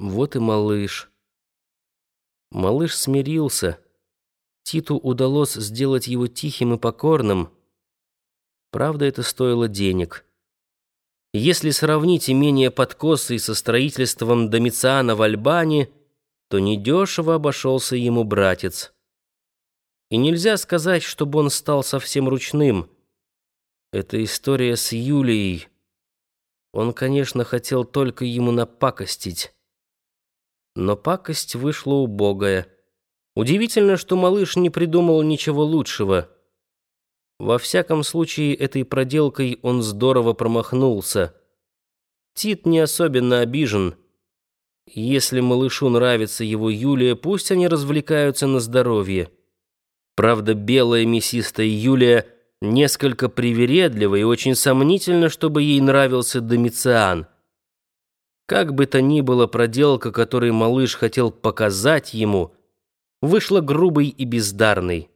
Вот и малыш. Малыш смирился. Титу удалось сделать его тихим и покорным. Правда, это стоило денег. Если сравнить имение подкосы со строительством Домициана в Альбане, то недешево обошелся ему братец. И нельзя сказать, чтобы он стал совсем ручным. Эта история с Юлией. Он, конечно, хотел только ему напакостить. Но пакость вышла убогая. Удивительно, что малыш не придумал ничего лучшего. Во всяком случае, этой проделкой он здорово промахнулся. Тит не особенно обижен. Если малышу нравится его Юлия, пусть они развлекаются на здоровье. Правда, белая мясистая Юлия несколько привередлива и очень сомнительно, чтобы ей нравился Домициан. Как бы то ни было, проделка, которую малыш хотел показать ему, вышла грубой и бездарной.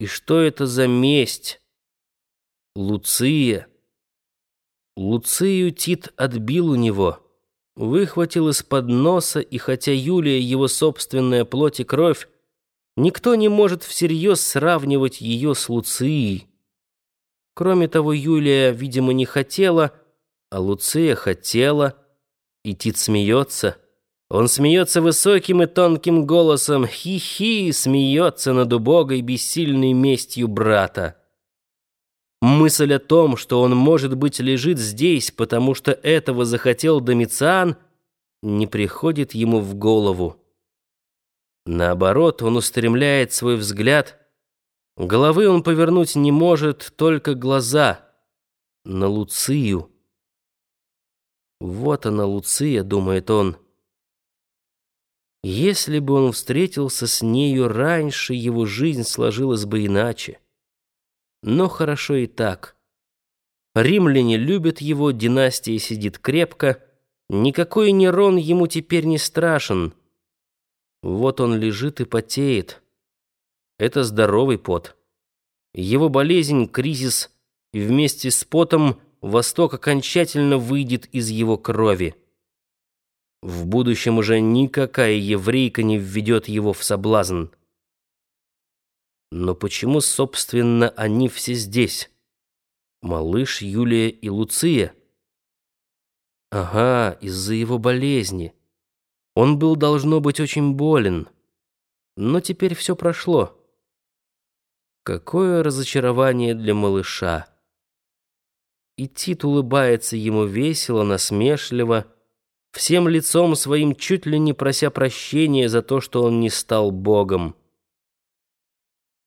И что это за месть? Луция. Луцию Тит отбил у него, выхватил из-под носа, и хотя Юлия его собственная плоть и кровь, никто не может всерьез сравнивать ее с Луцией. Кроме того, Юлия, видимо, не хотела, а Луция хотела — и Тит смеется. Он смеется высоким и тонким голосом. Хи-хи, смеется над убогой бессильной местью брата. Мысль о том, что он, может быть, лежит здесь, потому что этого захотел Домициан, не приходит ему в голову. Наоборот, он устремляет свой взгляд. Головы он повернуть не может, только глаза на Луцию. Вот она, Луция, думает он. Если бы он встретился с нею раньше, его жизнь сложилась бы иначе. Но хорошо и так. Римляне любят его, династия сидит крепко, никакой Нерон ему теперь не страшен. Вот он лежит и потеет. Это здоровый пот. Его болезнь, кризис, вместе с потом – Восток окончательно выйдет из его крови. В будущем уже никакая еврейка не введет его в соблазн. Но почему, собственно, они все здесь? Малыш, Юлия и Луция? Ага, из-за его болезни. Он был, должно быть, очень болен. Но теперь все прошло. Какое разочарование для малыша. И Тит улыбается ему весело, насмешливо, всем лицом своим чуть ли не прося прощения за то, что он не стал Богом.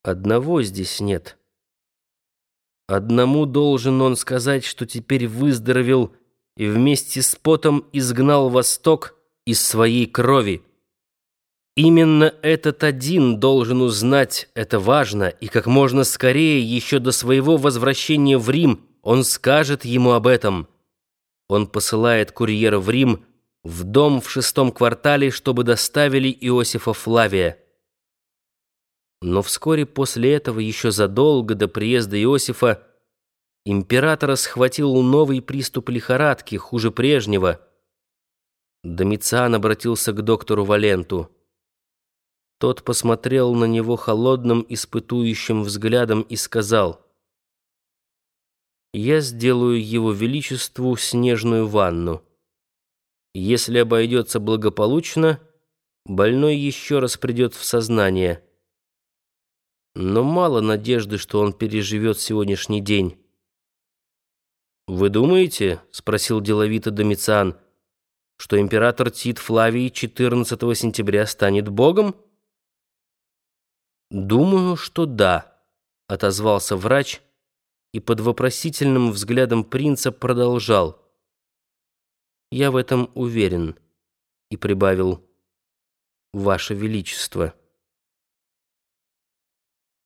Одного здесь нет. Одному должен он сказать, что теперь выздоровел и вместе с потом изгнал Восток из своей крови. Именно этот один должен узнать это важно и как можно скорее, еще до своего возвращения в Рим, он скажет ему об этом. Он посылает курьера в Рим, в дом в шестом квартале, чтобы доставили Иосифа Флавия. Но вскоре после этого, еще задолго до приезда Иосифа, императора схватил новый приступ лихорадки, хуже прежнего. Домициан обратился к доктору Валенту. Тот посмотрел на него холодным, испытующим взглядом и сказал — я сделаю его величеству снежную ванну. Если обойдется благополучно, больной еще раз придет в сознание. Но мало надежды, что он переживет сегодняшний день. «Вы думаете, — спросил деловито Домициан, — что император Тит Флавий 14 сентября станет богом?» «Думаю, что да», — отозвался врач, — и под вопросительным взглядом принца продолжал. «Я в этом уверен», и прибавил «Ваше Величество».